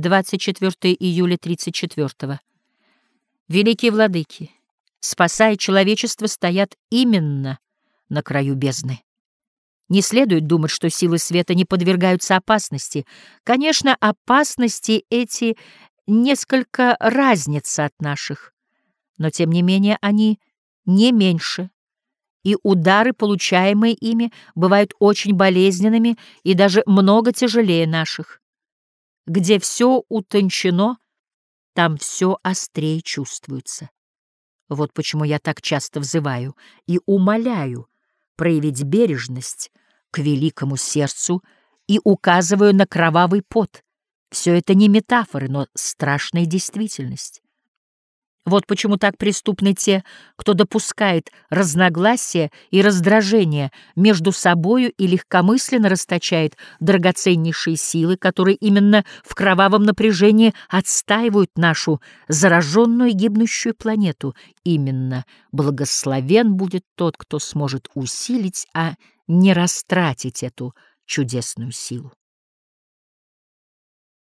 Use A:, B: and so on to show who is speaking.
A: 24 июля 34 -го. Великие владыки, спасая человечество, стоят именно на краю бездны. Не следует думать, что силы света не подвергаются опасности. Конечно, опасности эти несколько разнятся от наших, но тем не менее они не меньше, и удары, получаемые ими, бывают очень болезненными и даже много тяжелее наших. Где все утончено, там все острее чувствуется. Вот почему я так часто взываю и умоляю проявить бережность к великому сердцу и указываю на кровавый пот. Все это не метафоры, но страшная действительность. Вот почему так преступны те, кто допускает разногласия и раздражения между собою и легкомысленно расточает драгоценнейшие силы, которые именно в кровавом напряжении отстаивают нашу зараженную гибнущую планету. Именно благословен будет тот, кто сможет усилить, а не растратить эту чудесную силу.